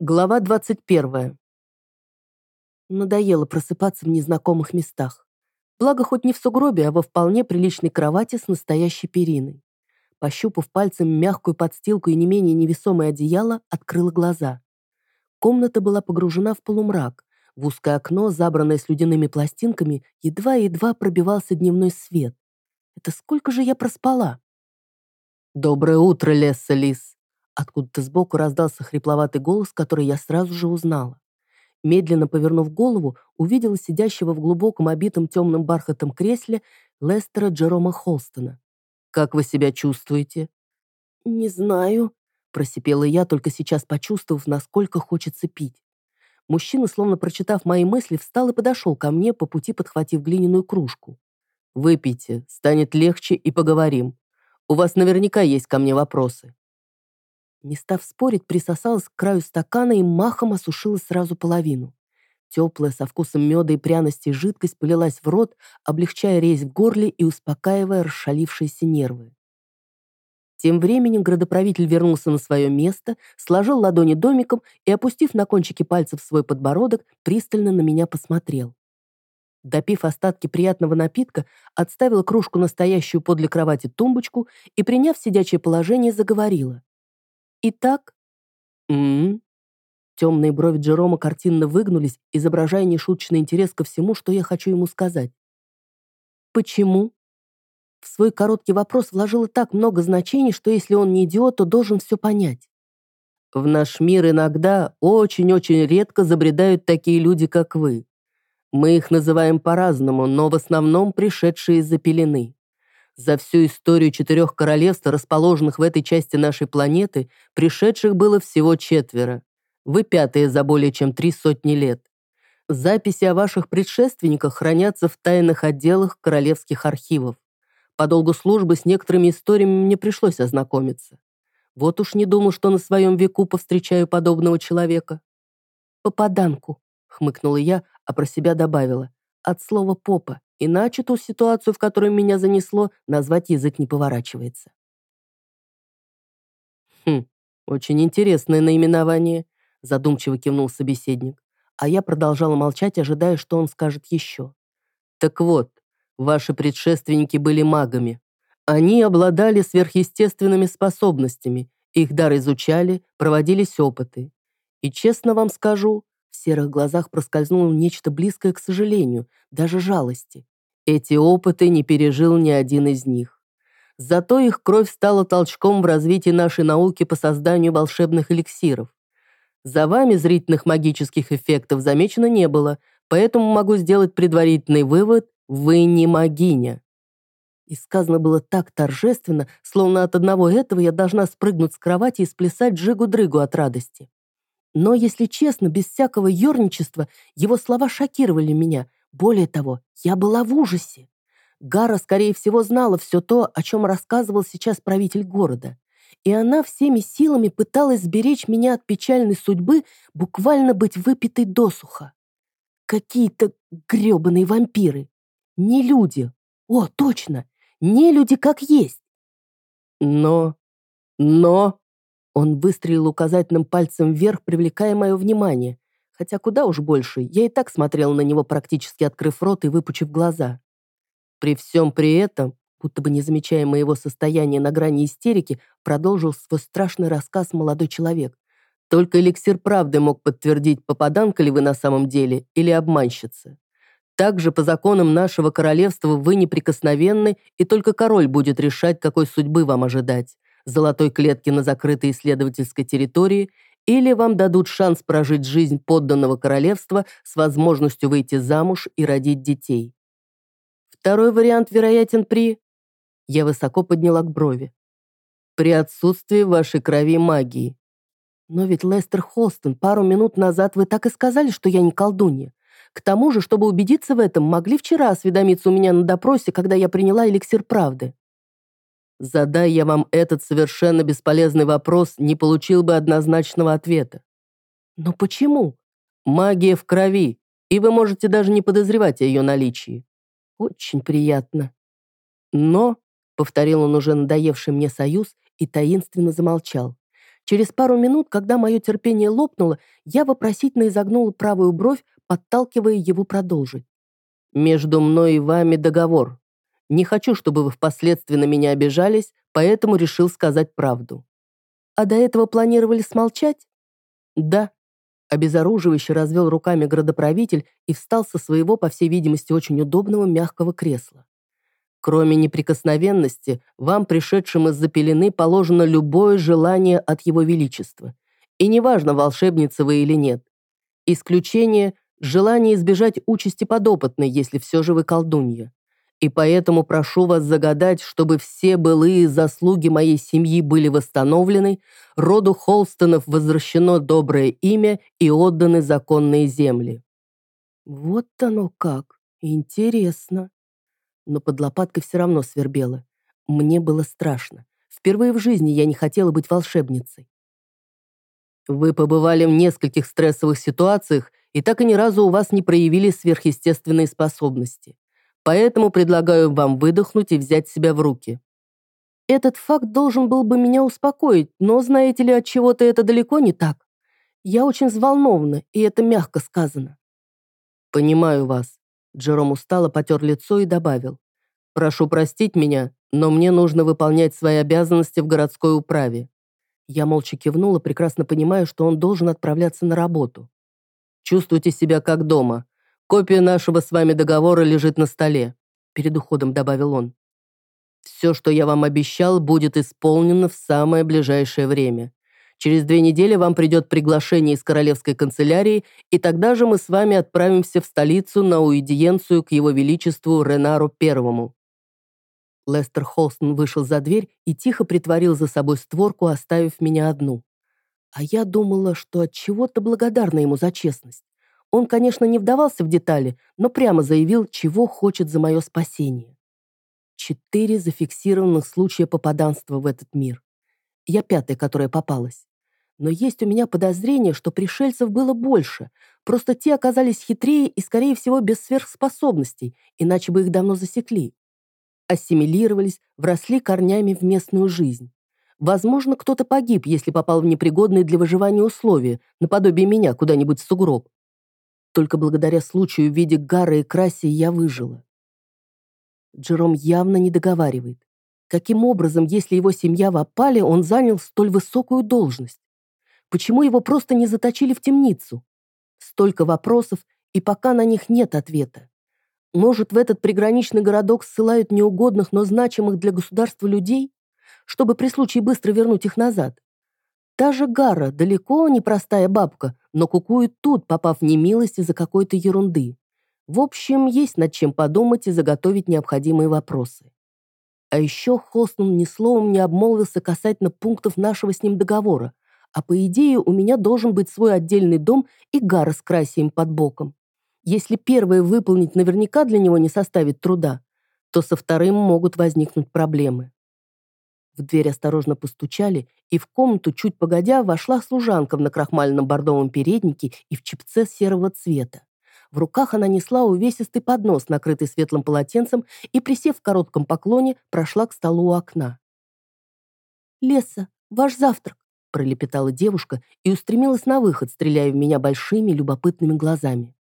Глава 21. Надоело просыпаться в незнакомых местах. Благо, хоть не в сугробе, а во вполне приличной кровати с настоящей периной. Пощупав пальцем мягкую подстилку и не менее невесомое одеяло, открыла глаза. Комната была погружена в полумрак. В узкое окно, забранное слюдяными пластинками, едва-едва пробивался дневной свет. Это сколько же я проспала? «Доброе утро, Лесса Лис!» Откуда-то сбоку раздался хрипловатый голос, который я сразу же узнала. Медленно повернув голову, увидела сидящего в глубоком обитом темным бархатом кресле Лестера Джерома Холстона. «Как вы себя чувствуете?» «Не знаю», — просипела я, только сейчас почувствовав, насколько хочется пить. Мужчина, словно прочитав мои мысли, встал и подошел ко мне, по пути подхватив глиняную кружку. «Выпейте, станет легче и поговорим. У вас наверняка есть ко мне вопросы». Не став спорить, присосалась к краю стакана и махом осушила сразу половину. Теплая, со вкусом меда и пряностей жидкость полилась в рот, облегчая резь в горле и успокаивая расшалившиеся нервы. Тем временем градоправитель вернулся на свое место, сложил ладони домиком и, опустив на кончики пальцев свой подбородок, пристально на меня посмотрел. Допив остатки приятного напитка, отставила кружку настоящую подле кровати тумбочку и, приняв сидячее положение, заговорила. Итак, м, Темные брови Джерома картинно выгнулись, изображая нешуточный интерес ко всему, что я хочу ему сказать. Почему? В свой короткий вопрос вложила так много значений, что если он не идиот, то должен все понять. В наш мир иногда очень-очень редко забредают такие люди, как вы. Мы их называем по-разному, но в основном пришедшие из-за пелены. За всю историю четырех королевств, расположенных в этой части нашей планеты, пришедших было всего четверо. Вы пятые за более чем три сотни лет. Записи о ваших предшественниках хранятся в тайных отделах королевских архивов. По долгу службы с некоторыми историями мне пришлось ознакомиться. Вот уж не думал, что на своем веку повстречаю подобного человека. «Попаданку», — хмыкнула я, а про себя добавила. «От слова «попа». Иначе ту ситуацию, в которую меня занесло, назвать язык не поворачивается. «Хм, очень интересное наименование», — задумчиво кивнул собеседник. А я продолжала молчать, ожидая, что он скажет еще. «Так вот, ваши предшественники были магами. Они обладали сверхъестественными способностями, их дар изучали, проводились опыты. И честно вам скажу, в серых глазах проскользнуло нечто близкое к сожалению, даже жалости. Эти опыты не пережил ни один из них. Зато их кровь стала толчком в развитии нашей науки по созданию волшебных эликсиров. За вами зрительных магических эффектов замечено не было, поэтому могу сделать предварительный вывод – вы не магиня. И сказано было так торжественно, словно от одного этого я должна спрыгнуть с кровати и сплясать джигу-дрыгу от радости. Но, если честно, без всякого ерничества, его слова шокировали меня. Более того, я была в ужасе. Гара, скорее всего, знала все то, о чем рассказывал сейчас правитель города. И она всеми силами пыталась сберечь меня от печальной судьбы, буквально быть выпитой досуха. Какие-то грёбаные вампиры. Не люди. О, точно. Не люди как есть. Но... Но... Он выстрелил указательным пальцем вверх, привлекая мое внимание. Хотя куда уж больше, я и так смотрела на него, практически открыв рот и выпучив глаза. При всем при этом, будто бы не замечая моего состояния на грани истерики, продолжил свой страшный рассказ молодой человек. Только эликсир правды мог подтвердить, попаданка ли вы на самом деле или обманщица. Также по законам нашего королевства вы неприкосновенны, и только король будет решать, какой судьбы вам ожидать золотой клетки на закрытой исследовательской территории или вам дадут шанс прожить жизнь подданного королевства с возможностью выйти замуж и родить детей. Второй вариант вероятен при... Я высоко подняла к брови. При отсутствии вашей крови магии. Но ведь Лестер Холстон, пару минут назад вы так и сказали, что я не колдунья. К тому же, чтобы убедиться в этом, могли вчера осведомиться у меня на допросе, когда я приняла эликсир правды. Задай я вам этот совершенно бесполезный вопрос, не получил бы однозначного ответа. Но почему? Магия в крови, и вы можете даже не подозревать о ее наличии. Очень приятно. Но, повторил он уже надоевший мне союз и таинственно замолчал. Через пару минут, когда мое терпение лопнуло, я вопросительно изогнула правую бровь, подталкивая его продолжить. «Между мной и вами договор. Не хочу, чтобы вы впоследствии на меня обижались, поэтому решил сказать правду». «А до этого планировали смолчать?» «Да». Обезоруживающе развел руками градоправитель и встал со своего, по всей видимости, очень удобного мягкого кресла. Кроме неприкосновенности, вам, пришедшим из-за пелены, положено любое желание от Его Величества. И неважно, волшебница вы или нет. Исключение – желание избежать участи подопытной, если все же вы колдунья. И поэтому прошу вас загадать, чтобы все былые заслуги моей семьи были восстановлены, роду Холстонов возвращено доброе имя и отданы законные земли». «Вот оно как! Интересно!» но под лопаткой все равно свербело. Мне было страшно. Впервые в жизни я не хотела быть волшебницей. Вы побывали в нескольких стрессовых ситуациях, и так и ни разу у вас не проявили сверхъестественные способности. Поэтому предлагаю вам выдохнуть и взять себя в руки. Этот факт должен был бы меня успокоить, но, знаете ли, от чего-то это далеко не так. Я очень взволнована, и это мягко сказано. Понимаю вас. Джером устало потер лицо и добавил. «Прошу простить меня, но мне нужно выполнять свои обязанности в городской управе». Я молча кивнула, прекрасно понимая, что он должен отправляться на работу. «Чувствуйте себя как дома. Копия нашего с вами договора лежит на столе», перед уходом добавил он. «Все, что я вам обещал, будет исполнено в самое ближайшее время. Через две недели вам придет приглашение из королевской канцелярии, и тогда же мы с вами отправимся в столицу на уидиенцию к его величеству Ренару Первому». Лестер Холстон вышел за дверь и тихо притворил за собой створку, оставив меня одну. А я думала, что от чего-то благодарна ему за честность. Он, конечно, не вдавался в детали, но прямо заявил, чего хочет за мое спасение. Четыре зафиксированных случая попаданства в этот мир. Я пятая, которая попалась. Но есть у меня подозрение, что пришельцев было больше, просто те оказались хитрее и, скорее всего, без сверхспособностей, иначе бы их давно засекли. Ассимилировались, вросли корнями в местную жизнь. Возможно, кто-то погиб, если попал в непригодные для выживания условия, наподобие меня, куда-нибудь в сугроб. Только благодаря случаю в виде Гара и Краси я выжила. Джером явно не договаривает. Каким образом, если его семья в опале, он занял столь высокую должность? Почему его просто не заточили в темницу? Столько вопросов, и пока на них нет ответа. Может, в этот приграничный городок ссылают неугодных, но значимых для государства людей, чтобы при случае быстро вернуть их назад? Та же Гара, далеко не простая бабка, но кукует тут, попав в немилость из-за какой-то ерунды. В общем, есть над чем подумать и заготовить необходимые вопросы. А еще Хостнун ни словом не обмолвился касательно пунктов нашего с ним договора, а по идее у меня должен быть свой отдельный дом и гара с красием под боком. Если первое выполнить наверняка для него не составит труда, то со вторым могут возникнуть проблемы. В дверь осторожно постучали, и в комнату чуть погодя вошла служанка в накрахмаленном бордовом переднике и в чепце серого цвета. В руках она несла увесистый поднос, накрытый светлым полотенцем, и, присев в коротком поклоне, прошла к столу у окна. «Леса, ваш завтрак!» пролепетала девушка и устремилась на выход, стреляя в меня большими любопытными глазами.